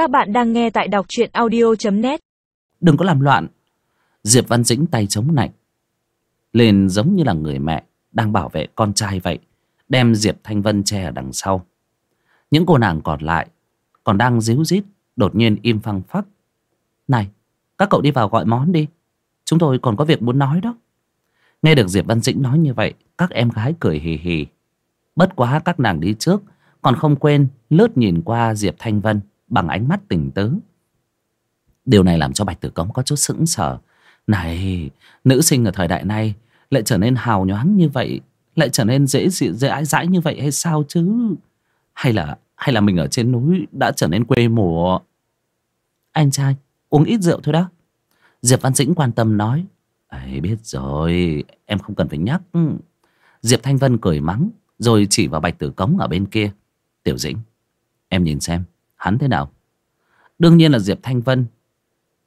Các bạn đang nghe tại đọc truyện audio.net Đừng có làm loạn. Diệp Văn Dĩnh tay chống nạnh. Lên giống như là người mẹ Đang bảo vệ con trai vậy, Đem Diệp Thanh Vân che ở đằng sau. Những cô nàng còn lại Còn đang díu dít, Đột nhiên im phăng phắc. Này, các cậu đi vào gọi món đi. Chúng tôi còn có việc muốn nói đó. Nghe được Diệp Văn Dĩnh nói như vậy, Các em gái cười hì hì. Bất quá các nàng đi trước Còn không quên lướt nhìn qua Diệp Thanh Vân. Bằng ánh mắt tình tứ. Điều này làm cho Bạch Tử Cống có chút sững sờ. Này Nữ sinh ở thời đại này Lại trở nên hào nhoáng như vậy Lại trở nên dễ dễ, dễ ái dãi như vậy hay sao chứ? Hay là Hay là mình ở trên núi đã trở nên quê mùa? Anh trai Uống ít rượu thôi đó. Diệp Văn Dĩnh quan tâm nói. Ấy biết rồi Em không cần phải nhắc. Diệp Thanh Vân cười mắng Rồi chỉ vào Bạch Tử Cống ở bên kia. Tiểu Dĩnh Em nhìn xem hắn thế nào? Đương nhiên là Diệp Thanh Vân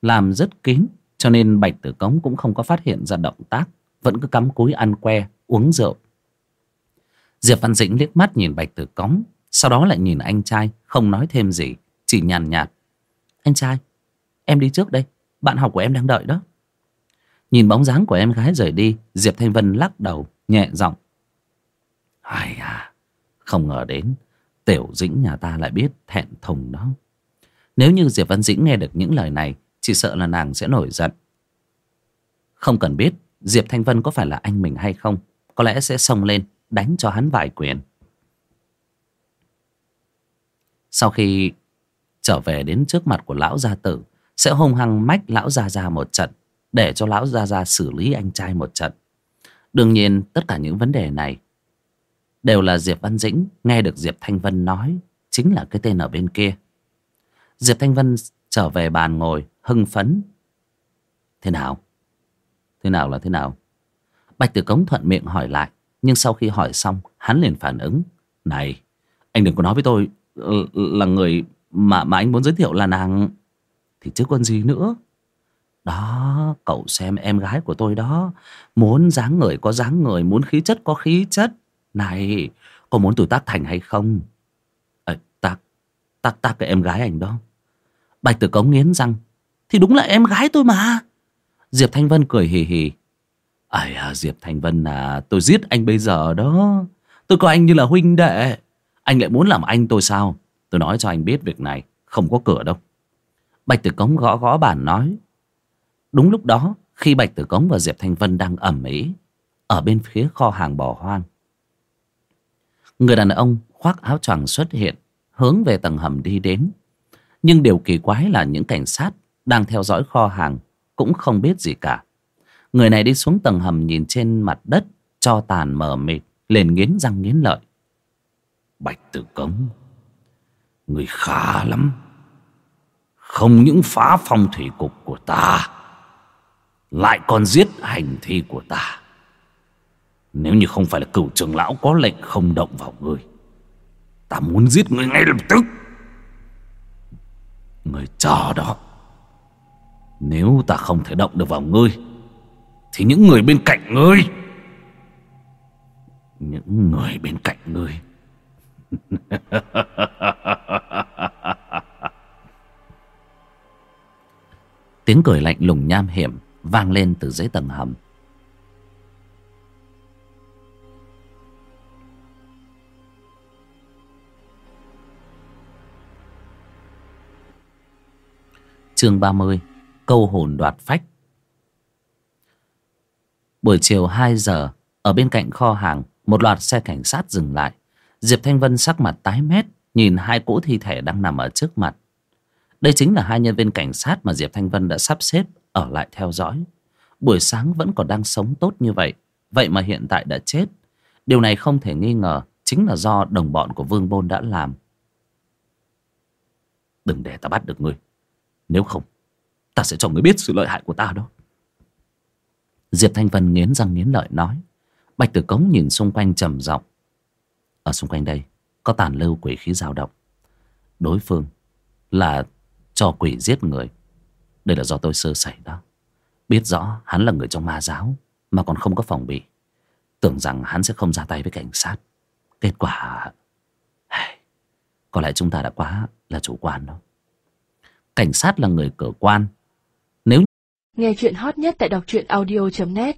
Làm rất kín, Cho nên Bạch Tử Cống cũng không có phát hiện ra động tác, Vẫn cứ cắm cúi ăn que, Uống rượu. Diệp Văn Dĩnh liếc mắt nhìn Bạch Tử Cống, Sau đó lại nhìn anh trai, Không nói thêm gì, Chỉ nhàn nhạt. Anh trai, Em đi trước đây, Bạn học của em đang đợi đó. Nhìn bóng dáng của em gái rời đi, Diệp Thanh Vân lắc đầu, Nhẹ giọng. Ai à Không ngờ đến Tiểu Dĩnh nhà ta lại biết thẹn thùng đó. Nếu như Diệp Văn Dĩnh nghe được những lời này, Chỉ sợ là nàng sẽ nổi giận. Không cần biết Diệp Thanh Vân có phải là anh mình hay không, Có lẽ sẽ xông lên Đánh cho hắn vài quyền. Sau khi trở về đến trước mặt của lão gia tử, Sẽ hung hăng mách lão gia gia một trận, Để cho lão gia gia xử lý anh trai một trận. Đương nhiên, tất cả những vấn đề này Đều là Diệp Văn Dĩnh, nghe được Diệp Thanh Vân nói, Chính là cái tên ở bên kia. Diệp Thanh Vân trở về bàn ngồi, hưng phấn. Thế nào? Thế nào là thế nào? Bạch Tử Cống thuận miệng hỏi lại, Nhưng sau khi hỏi xong, Hắn liền phản ứng. Này, anh đừng có nói với tôi ờ, Là người mà mà anh muốn giới thiệu là nàng. Thì chứ còn gì nữa. Đó, cậu xem em gái của tôi đó, Muốn dáng người có dáng người, Muốn khí chất có khí chất này, có muốn tụi tác thành hay không? À, tác, tác, tác cái em gái anh đó. Bạch Tử Cống nghiến răng. Thì đúng là em gái tôi mà. Diệp Thanh Vân cười hì hì. Ây à, Diệp Thanh Vân à, tôi giết anh bây giờ đó. Tôi coi anh như là huynh đệ. Anh lại muốn làm anh tôi sao? Tôi nói cho anh biết việc này, không có cửa đâu. Bạch Tử Cống gõ gõ bàn nói. Đúng lúc đó, khi Bạch Tử Cống và Diệp Thanh Vân đang ẩm ý, ở bên phía kho hàng bỏ hoang, Người đàn ông khoác áo choàng xuất hiện, Hướng về tầng hầm đi đến. Nhưng điều kỳ quái là những cảnh sát Đang theo dõi kho hàng Cũng không biết gì cả. Người này đi xuống tầng hầm nhìn trên mặt đất, Cho tàn mờ mịt Liền nghiến răng nghiến lợi. Bạch Tử Cống, Người khá lắm. Không những phá phong thủy cục của ta, Lại còn giết hành thi của ta nếu như không phải là cửu trưởng lão, có lệnh không động vào ngươi. Ta muốn giết ngươi ngay lập tức. Ngươi chờ đó, Nếu ta không thể động được vào ngươi, Thì những người bên cạnh ngươi, Những người bên cạnh ngươi. Tiếng cười lạnh lùng nham hiểm Vang lên từ dưới tầng hầm. Chương 30 Câu hồn đoạt phách. Buổi chiều 2 giờ, Ở bên cạnh kho hàng, Một loạt xe cảnh sát dừng lại. Diệp Thanh Vân sắc mặt tái mét, Nhìn hai cỗ thi thể đang nằm ở trước mặt. Đây chính là hai nhân viên cảnh sát Mà Diệp Thanh Vân đã sắp xếp, Ở lại theo dõi. Buổi sáng vẫn còn đang sống tốt như vậy Vậy mà hiện tại đã chết. Điều này không thể nghi ngờ, Chính là do đồng bọn của Vương Bôn đã làm. Đừng để ta bắt được ngươi nếu không, Ta sẽ cho người biết sự lợi hại của ta đó. Diệp Thanh Vân nghiến răng nghiến lợi nói. Bạch Tử Cống nhìn xung quanh trầm giọng. Ở xung quanh đây, Có tàn lưu quỷ khí dao động. Đối phương là cho quỷ giết người. Đây là do tôi sơ sẩy đó. Biết rõ hắn là người trong ma giáo, Mà còn không có phòng bị. Tưởng rằng hắn sẽ không ra tay với cảnh sát. Kết quả Có lẽ chúng ta đã quá là chủ quan đó cảnh sát là người cửa quan. Nếu Nghe chuyện hot nhất tại đọc truyện audio.net